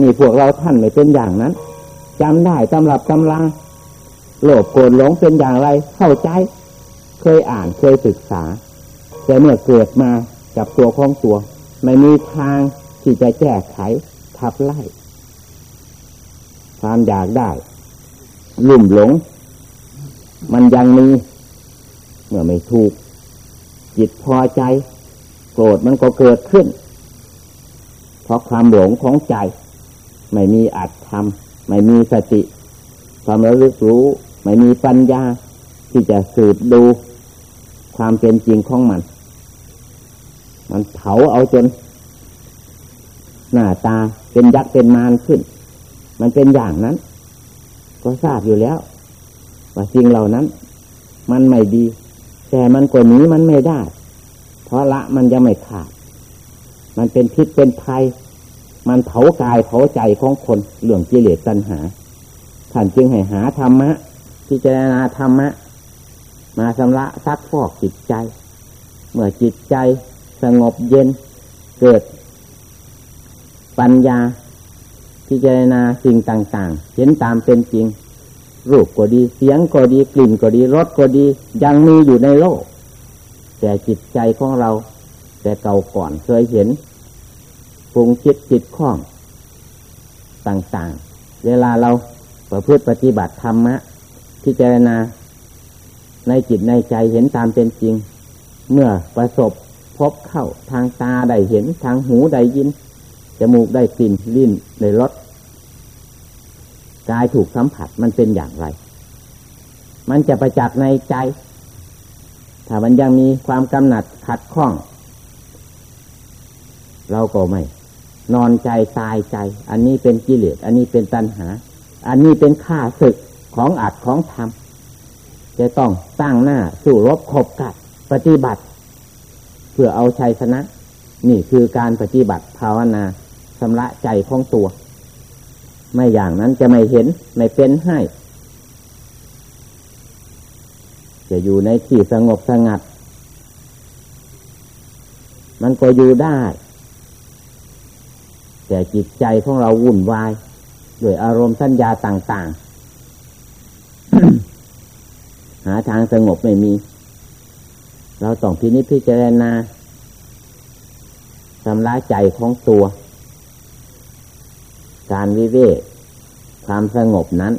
นี่พวกเราท่านไม่เป็นอย่างนั้นจำได้ตำรับตำลังโลภโกรธหลงเป็นอย่างไรเข้าใจ เคยอ่านเคยศึกษา แต่เมื่อเกิดมากับตัวของตัว ไม่มีทางที่จะแก้ไขทับไล่ ความอยากได้ ลุ่มหลง มันยังมี เมื่อไม่ถูก จิตพอใจ โกรธมันก็เกิดขึ้น เพราะความหลงของใจ ไม่มีอัตธรรม ไม่มีสติความระลึกรู้ ไม่มีปัญญาที่จะสืบดูความเป็นจริงของมัน มันเผาเอาจน หน้าตาเป็นยักษ์เป็นมารขึ้น มันเป็นอย่างนั้น ก็ทราบอยู่แล้ว ว่าสิ่งเหล่านั้น มันไม่ดี แต่มันกว่านี้มันไม่ได้ เพราะละมันยังไม่ขาด มันเป็นพิษเป็นภัย มันเผากายเผาใจของคนเรื่องกิเลสตัณหา ท่านจึงให้หาธรรมะพิจารณาธรรมะ มาชำระซักฟอกจิตใจ เมื่อจิตใจสงบเย็นเกิด ปัญญาพิจารณาสิ่งต่าง ๆ เห็นตามเป็นจริง รูปก็ดีเสียงก็ดีกลิ่นก็ดีรสก็ดี ยังมีอยู่ในโลก แต่จิตใจของเรา แต่เก่าก่อนเคยเห็น ปรุงคิดจิตข้อง ต่างๆ เวลาเราประพฤติปฏิบัติธรรมะพิจารณา ในจิตในใจเห็นตามเป็นจริง เมื่อประสบพบเข้าทางตาได้เห็นทางหูได้ยิน จมูกได้กลิ่นลิ้นได้รสกายถูกสัมผัสมันเป็นอย่างไร มันจะประจักษ์ในใจ ถ้ามันยังมีความกำหนัดขัดข้อง เราก็ไม่ นอนใจตายใจ อันนี้เป็นกิเลส อันนี้เป็นตัณหา อันนี้เป็นข้าศึกของอัดของธรรมจะต้องตั้งหน้าสู่รบขบกัดปฏิบัติ เพื่อเอาชัยชนะ นี่คือการปฏิบัติภาวนาชำระใจของตัว ไม่อย่างนั้นจะไม่เห็นไม่เป็นให้ จะอยู่ในที่สงบสงัด มันก็อยู่ได้ แต่จิตใจของเราวุ่นวายด้วยอารมณ์สัญญาต่างๆ หาทางสงบไม่มี เราต้องพินิจพิจารณาชำระใจของตัว การวิเวกความสงบนั้น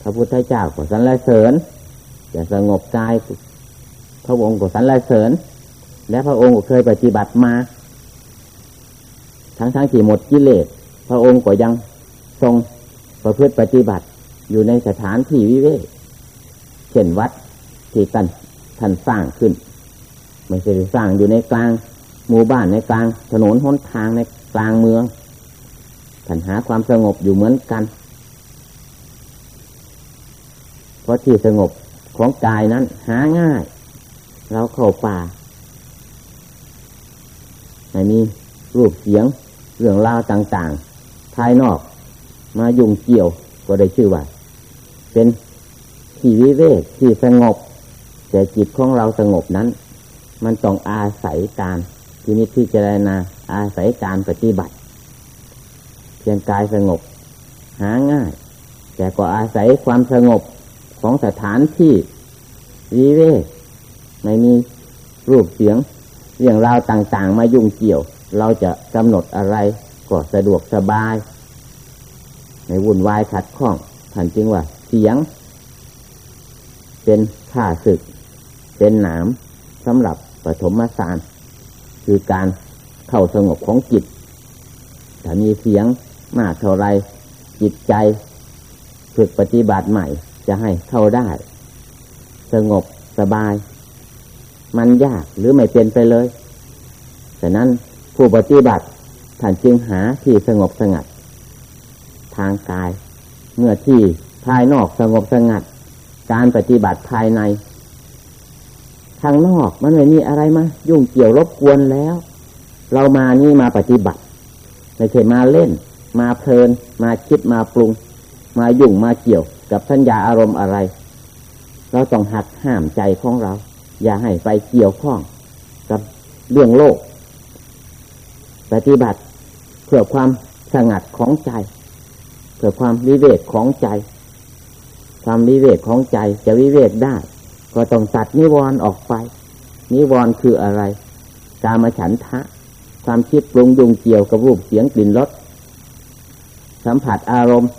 พระพุทธเจ้าก็สรรเสริญจะสงบกายพระองค์ก็สรรเสริญ และพระองค์ก็เคยปฏิบัติมา ทั้งทั้งที่หมดกิเลสพระองค์ก็ยังทรงประพฤติปฏิบัติอยู่ในสถานที่วิเวกเช่นวัดที่ท่านท่านสร้างขึ้นไม่ใช่สร้างอยู่ในกลางหมู่บ้านในกลาง ถนนหนทางในกลางเมืองท่านหาความสงบอยู่เหมือนกัน เพราะที่สงบของกายนั้น หาง่าย เราเข้าป่าไม่มีรูปเสียง เรื่องราวต่างๆ ภายนอกมายุ่งเกี่ยวก็ได้ชื่อว่า เป็นที่วิเวกที่สงบ แต่จิตของเราสงบนั้น มันต้องอาศัยการที่นิพพิจารณาอาศัยการปฏิบัติ เพียงกายสงบ หาง่าย แต่ก็อาศัยความสงบของสถานที่วิเวกไม่มีรูปเสียงเรื่องราวต่าง ๆ มายุ่งเกี่ยว เราจะกำหนดอะไรก็สะดวกสบาย ในวุ่นวายขัดข้องท่านจึงว่าเสียง เป็นข้าศึก เป็นหนามสำหรับปฐมสาร คือการเข้าสงบของจิตถ้ามีเสียงมากเท่าไรจิตใจ ฝึกปฏิบัติใหม่จะให้เข้าได้ สงบสบาย มันยากหรือไม่เป็นไปเลยแต่นั้น ผู้ปฏิบัติท่านจึงหาที่สงบสงัด ทางกาย เมื่อที่ภายนอกสงบสงัด การปฏิบัติภายใน ทางนอกมันไม่มีอะไรมายุ่งเกี่ยวรบกวนแล้ว เรามานี่มาปฏิบัติไม่ใช่มาเล่น มาเพลิน มาคิดมาปรุง มายุ่งมาเกี่ยวกับสัญญาอารมณ์อะไร เราต้องหักห้ามใจของเรา อย่าให้ไปเกี่ยวข้องกับเรื่องโลก ปฏิบัติเพื่อความสงัดของใจ เพื่อความวิเวกของใจ ความวิเวกของใจจะวิเวกได้ ก็ต้องตัดนิวรณ์ออกไป นิวรณ์คืออะไร กามฉันทะ ความคิดปรุงยุงเกี่ยวกับรูปเสียงกลิ่นรสสัมผัสอารมณ์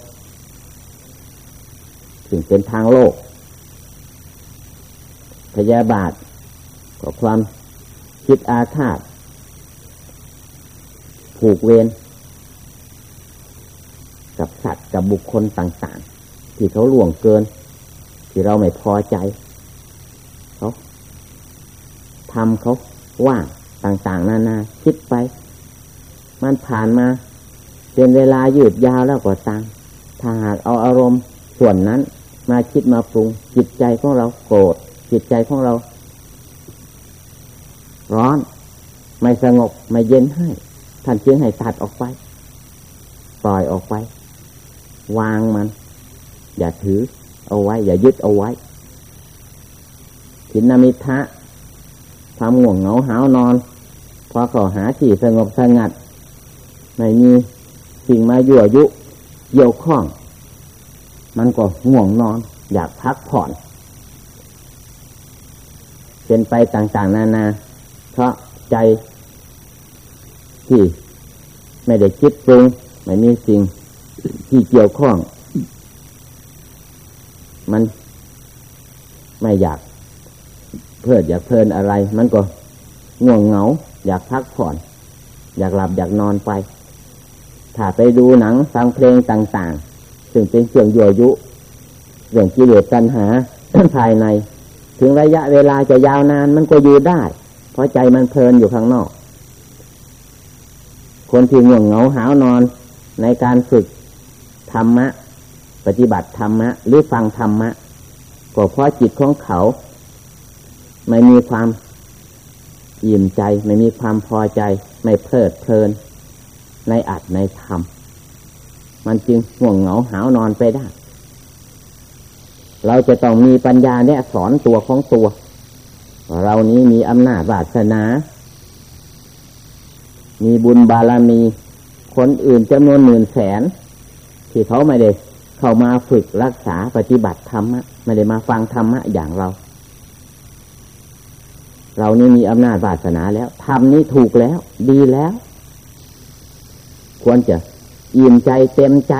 ถึงเป็นทางโลก พยาบาทก็ความคิดอาฆาต ผูกเวรกับสัตว์กับบุคคลต่าง ๆ ที่เขาล่วงเกิน ที่เราไม่พอใจเขาทำเขาว่างต่าง ๆ นานาคิดไป มันผ่านมาเป็นเวลายืดยาวแล้วก็ตามถ้าหากเอาอารมณ์ส่วนนั้นมาคิดมาปรุง จิตใจของเราโกรธจิตใจของเรา ร้อน ไม่สงบ ไม่เย็นให้ ท่านจึงให้ตัดออกไป ปล่อยออกไป วางมัน อย่าถือ เอาไว้ อย่ายึดเอาไว้ถินนามิทะความง่วงเหงาหาวนอน พอเขาหาที่สงบสงัดไม่มีสิ่งมายั่วยุเกี่ยวข้อง มันก็ง่วงนอน อยากพักผ่อน เป็นไปต่างๆนานา เพราะใจ ที่ไม่ได้คิดปรุงไม่มีสิ่งที่เกี่ยวข้อง มันไม่อยากเพื่ออยากเพลินอะไร มันก็ง่วงเหงา อยากพักผ่อน อยากหลับอยากนอนไป ถ้าไปดูหนังฟังเพลงต่างๆ ซึ่งเป็นเครื่องยั่วยุเรื่องกิเลสตัณหาภายใน ถึงระยะเวลาจะยาวนานมันก็อยู่ได้ เพราะใจมันเพลินอยู่ข้างนอก คนที่ง่วงเหงาหาวนอนในการฝึกธรรมะ ปฏิบัติธรรมะ หรือฟังธรรมะ ก็เพราะจิตของเขา ไม่มีความอิ่มใจ ไม่มีความพอใจ ไม่เพลิดเพลิน ในอัดในธรรม มันจึงห่วงเหงาหาวนอนไปได้ เราจะต้องมีปัญญาเนี่ยสอนตัวของตัว เรานี้มีอำนาจวาสนา มีบุญบารมี คนอื่นจำนวนหมื่นแสน ที่เขาไม่ได้เข้ามาฝึกรักษาปฏิบัติธรรมะไม่ได้มาฟังธรรมะอย่างเรา เรานี่มีอำนาจวาสนาแล้วทำนี้ถูกแล้ว ดีแล้ว ควรจะอิ่มใจเต็มใจ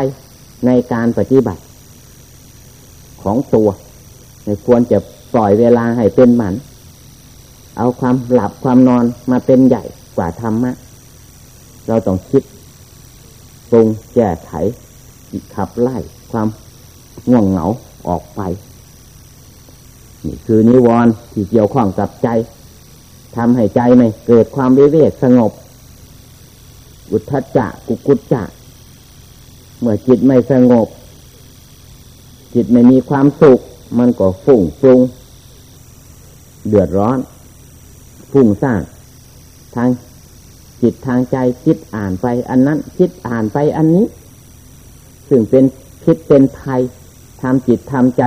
ในการปฏิบัติ ของตัวควรจะปล่อยเวลาให้เป็นหมัน เอาความหลับความนอนมาเป็นใหญ่กว่าธรรมะ เราต้องคิดปรุงแก้ไขขับไล่ความง่วงเหงาออกไป นี่คือนิวรณ์ที่เกี่ยวข้องกับใจทำให้ใจไม่เกิดความวิเวกสงบ อุทธจักกุกุจจะเมื่อจิตไม่สงบ จิตไม่มีความสุข มันก็ฟุ้งฟรุง เดือดร้อนฟุ้งซ่านทาง จิตทางใจคิดอ่านไปอันนั้น คิดอ่านไปอันนี้ ซึ่งเป็นพิษเป็นภัยทำจิตทำใจ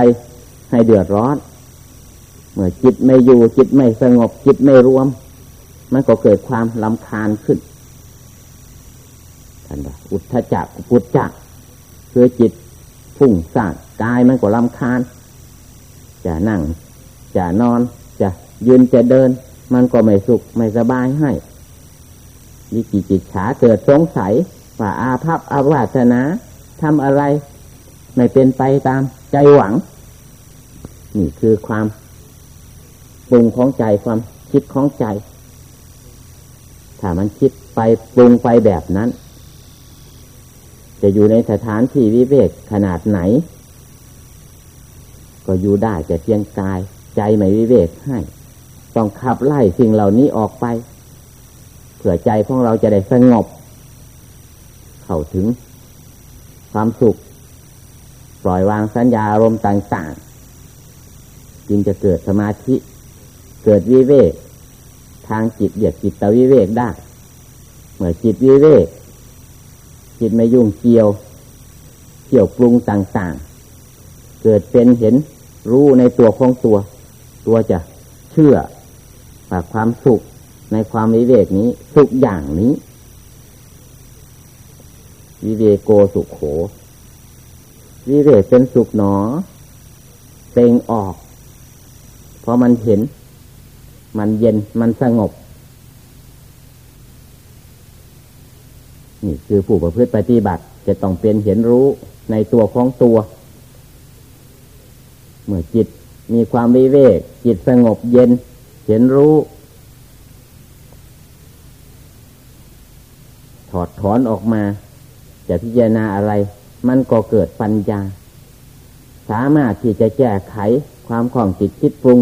ให้เดือดร้อน เมื่อจิตไม่อยู่จิตไม่สงบจิตไม่รวม มันก็เกิดความลำคาญขึ้นท่านว่าอุทธจักปุจจักคือจิตฟุ้งซ่านกายมันก็ลำคาญ จะนั่ง จะนอน จะยืนจะเดิน มันก็ไม่สุขไม่สบายให้ มีจิจิตฉาเกิดสงสัยว่าอาภัพอาวาสนาทำอะไร ไม่เป็นไปตามใจหวัง นี่คือความปรุงของใจความคิดของใจ ถ้ามันคิดไปปรุงไปแบบนั้น จะอยู่ในสถานที่วิเวกขนาดไหน ก็อยู่ได้จะเพียงกาย ใจไม่วิเวกให้ ต้องขับไล่สิ่งเหล่านี้ออกไป เผื่อใจของเราจะได้สงบ เข้าถึงความสุข ปล่อยวางสัญญาอารมณ์ต่างๆ จึงจะเกิดสมาธิ เกิดวิเวกทางจิตเดียดจิตตวิเวกได้ เมื่อจิตวิเวก จิตไม่ยุ่งเกี่ยว เกี่ยวปรุงต่างๆ เกิดเป็นเห็นรู้ในตัวของตัว ตัวจะเชื่อว่าความสุข ในความวิเวกนี้ สุขอย่างนี้ วิเวโกสุขโข วิเวกเป็นสุขหนอเต็งออก เพราะมันเห็น มันเย็นมันสงบ นี่คือผู้ประพฤติปฏิบัติ จะต้องเป็นเห็นรู้ในตัวของตัว เมื่อจิตมีความวิเวก จิตสงบเย็น เห็นรู้ ถอดถอนออกมา จะพิจารณาอะไร มันก็เกิดปัญญา สามารถที่จะแก้ไขความของจิตคิดปรุง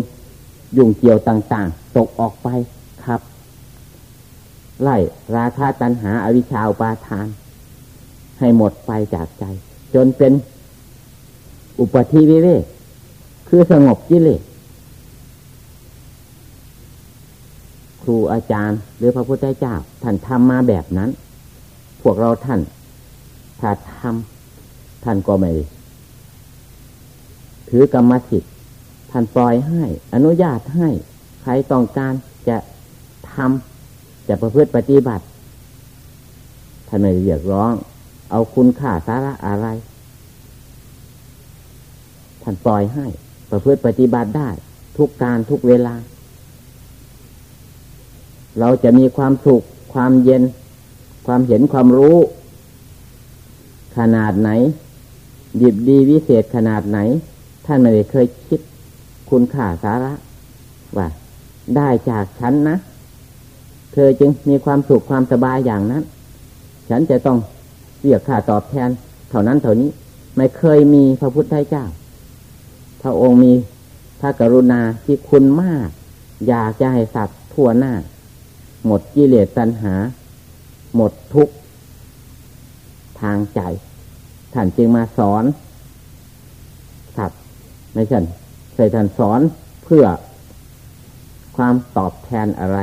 ยุ่งเกี่ยวต่าง ๆ ตกออกไปครับ ไล่ราคาตัณหาอาวิชชาปาทาน ให้หมดไปจากใจ จนเป็นอุปธิวิเวกคือสงบกิเลสครูอาจารย์ หรือพระพุทธเจ้าท่านทำมาแบบนั้น พวกเราท่าน ถ้าทำท่านก็ไม่ถือกรรมสิทธิ์ท่านปล่อยให้ อนุญาตให้ ใครต้องการจะทำจะประพฤติปฏิบัติท่านไม่เรียกร้อง เอาคุณค่าสาระอะไร ท่านปล่อยให้ ประพฤติปฏิบัติได้ ทุกการทุกเวลา เราจะมีความสุขความเย็น ความเห็นความรู้ ขนาดไหนดีดีวิเศษขนาดไหน ท่านไม่ได้เคยคิด คุณค่าสาระว่าได้จากฉันนะ เธอจึงมีความสุขความสบายอย่างนั้น ฉันจะต้องเรียกค่าตอบแทน เท่านั้นเท่านี้ ไม่เคยมีพระพุทธเจ้า พระองค์มีพระกรุณาที่คุณมาก อยากจะให้สัตว์ทั่วหน้า หมดกิเลสตัณหา หมดทุกทางใจ ท่านจึงมาสอนสัตว์ไม่ใช่ใส่ท่านสอนเพื่อความตอบแทนอะไร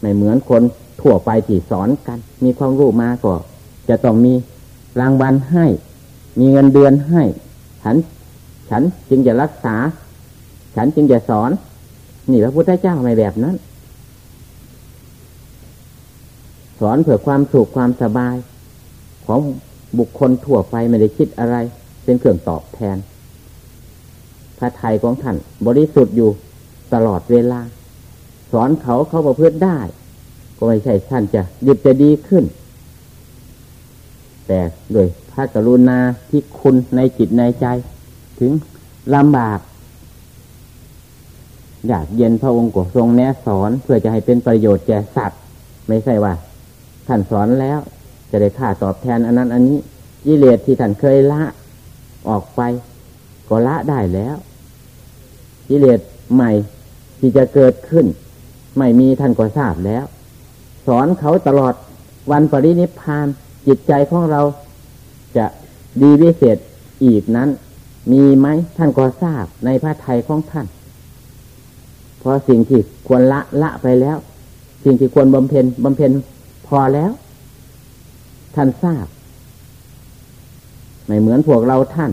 ไม่เหมือนคนทั่วไปที่สอนกัน มีความรู้มาก็จะต้องมีรางวัลให้ มีเงินเดือนให้ ฉัน ฉันจึงจะรักษา ฉันจึงจะสอน นี่พระพุทธเจ้าไม่แบบนั้น สอนเพื่อความสุขความสบาย ของบุคคลทั่วไปไม่ได้คิดอะไร เป็นเครื่องตอบแทน พระไทยของท่าน บริสุทธิ์อยู่ตลอดเวลา สอนเขาเขาประพฤติได้ ก็ไม่ใช่ท่านจะดิบจะดีขึ้น แต่โดยพระกรุณาที่คุณในจิตในใจ ถึงลำบากอยากเย็นพระองค์ก็ทรงแนะสอนเพื่อจะให้เป็นประโยชน์แก่สัตว์ ไม่ใช่ว่า ท่านสอนแล้ว จะได้ค่าตอบแทนอันนั้น อันนี้ยิเลสที่ท่านเคยละออกไปก็ละได้แล้วกิเลสใหม่ที่จะเกิดขึ้น ไม่มีท่านก็ทราบแล้ว สอนเขาตลอดวันปรินิพพานจิตใจของเราจะดีวิเศษอีกนั้น มีไหมท่านก็ทราบในพระไทยของท่านเพอสิ่งที่ควรละละไปแล้ว สิ่งที่ควรบำเพ็ญบำเพ็ญ พอแล้ว ท่านทราบ ไม่เหมือนพวกเราท่าน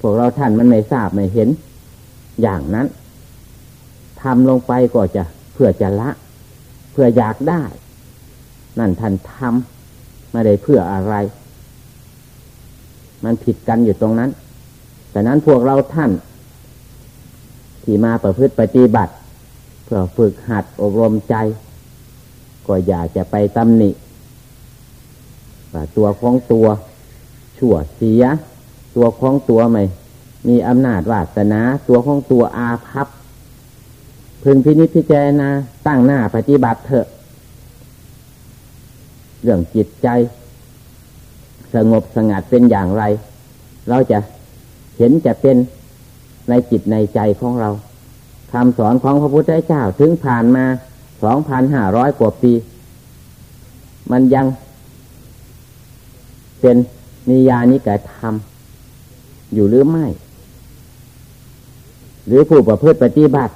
พวกเราท่านมันไม่ทราบไม่เห็น อย่างนั้นทำลงไปก็จะเพื่อจะละ เพื่ออยากได้ นั่นท่านทำไม่ได้เพื่ออะไร มันผิดกันอยู่ตรงนั้น แต่นั้นพวกเราท่าน ที่มาประพฤติปฏิบัติ เพื่อฝึกหัดอบรมใจ ก็อยากจะไปตำหนิว่าตัวของตัวชั่วเสีย ตัวของตัวไม่มีอำนาจวาสนา ตัวของตัวอาภัพพึงพินิจพิจารณาตั้งหน้าปฏิบัติเถอะ เรื่องจิตใจ สงบสงัดเป็นอย่างไร เราจะเห็นจะเป็นในจิตในใจของเราคำสอนของพระพุทธเจ้าถึงผ่านมา สองพันห้าร้อยกว่าปี มันยัง เป็นนิยานิกระทำอยู่หรือไม่ หรือผู้ประพฤติปฏิบัติ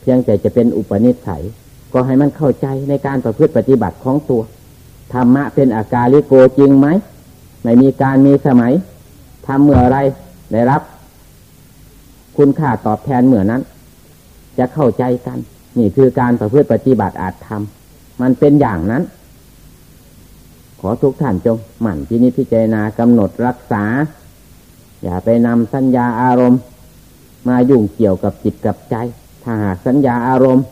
เพียงแต่จะเป็นอุปนิสัย ก็ให้มันเข้าใจในการประพฤติปฏิบัติของตัวธรรมะเป็นอาการลิโกจริงไหมไม่มีการมีสมัยทำเมื่อไรได้รับ คุณค่าตอบแทนเมื่อนั้น จะเข้าใจกัน นี่คือการประพฤติปฏิบัติอาจทำมันเป็นอย่างนั้น ขอทุกท่านจงหมั่นที่นิพิจารณากำหนดรักษา อย่าไปนำสัญญาอารมณ์ มายุ่งเกี่ยวกับจิตกับใจ ถ้าหากสัญญาอารมณ์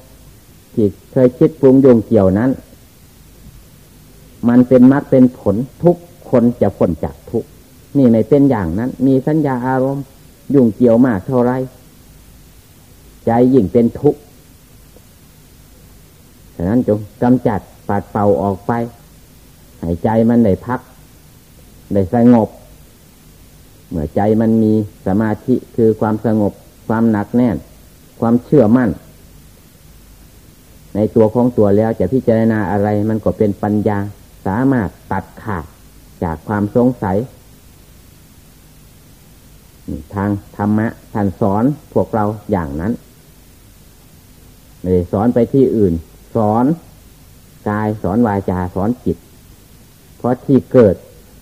ที่เคยคิดปรุงยุ่งเกี่ยวนั้น มันเป็นมรรคเป็นผลทุกคนจะพ้นจากทุกนี่ไม่เป็นอย่างนั้น มีสัญญาอารมณ์ ยุ่งเกี่ยวมากเท่าไรใจยิ่งเป็นทุกข์ ฉะนั้นจงกำจัดปัดเป่าออกไป หายใจมันได้พัก ได้สงบ เมื่อใจมันมีสมาธิคือความสงบ ความหนักแน่น ความเชื่อมั่น ในตัวของตัวแล้วจะพิจารณาอะไรมันก็เป็นปัญญาสามารถตัดขาดจากความสงสัย ทางธรรมะท่านสอนพวกเราอย่างนั้น ไม่ได้สอนไปที่อื่น สอนกายสอนวาจาสอนจิต เพราะที่เกิด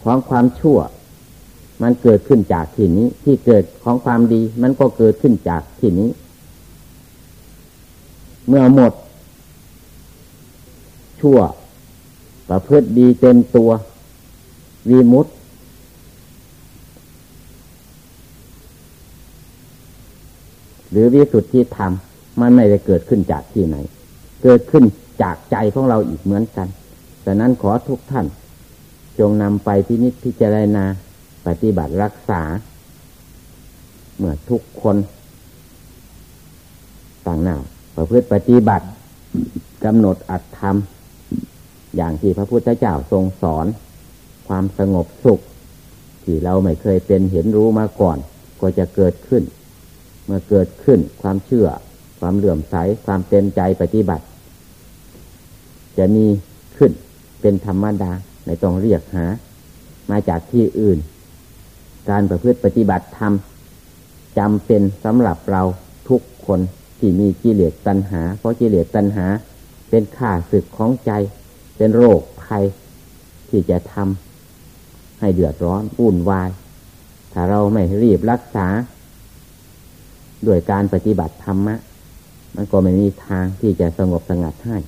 ของความชั่ว มันเกิดขึ้นจากที่นี้ ที่เกิดของความดี มันก็เกิดขึ้นจากที่นี้ เมื่อหมด ชั่ว ประพฤติดีเต็มตัววีมุตหรือวิสุทธิธรรมมันไม่ได้เกิดขึ้นจากที่ไหน เกิดขึ้นจากใจของเราอีกเหมือนกันดังนั้นขอทุกท่าน จงนำไปพินิจพิจารณาปฏิบัติรักษา เมื่อทุกคนต่างหน้าประพฤติปฏิบัติกำหนดอัตธรรม อย่างที่พระพุทธเจ้าทรงสอน ความสงบสุข ที่เราไม่เคยเป็นเห็นรู้มาก่อน ก็จะเกิดขึ้น เมื่อเกิดขึ้นความเชื่อ ความเหลื่อมใสความเต็มใจปฏิบัติ จะมีขึ้นเป็นธรรมดาในต้องเรียกหา มาจากที่อื่น การประพฤติปฏิบัติธรรมจำเป็นสำหรับเราทุกคนที่มีกิเลสตัณหา เพราะกิเลสตัณหา เป็นข่าศึกของใจ เป็นโรคภัยที่จะทำให้เดือดร้อนวุ่นวาย ถ้าเราไม่รีบรักษา ด้วยการปฏิบัติธรรมะ มันก็ไม่มีทางที่จะสงบสงัดให้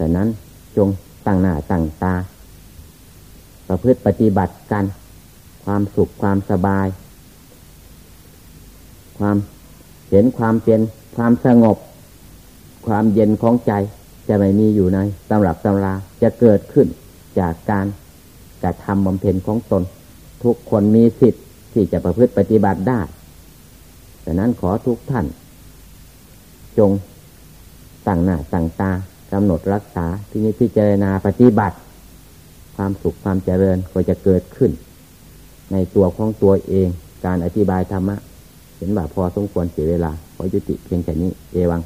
แต่นั้นจงตั้งหน้าตั้งตา ประพฤติปฏิบัติกัน ความสุขความสบาย ความเห็นความเป็นความสงบ ความเย็นของใจจะไม่มีอยู่ในตำรับตำราจะเกิดขึ้นจากการกระทำบำเพ็ญของตน ทุกคนมีสิทธิ์ที่จะประพฤติปฏิบัติได้แต่นั้นขอทุกท่าน จงตั้งหน้าตั้งตา กำหนดรักษาที่นี้พิจารณาปฏิบัติ ความสุขความเจริญก็จะเกิดขึ้น ในตัวของตัวเองการอธิบายธรรมะ เห็นว่าพอสมควรเสียเวลาขอยุติเพียงแค่นี้ เอวัง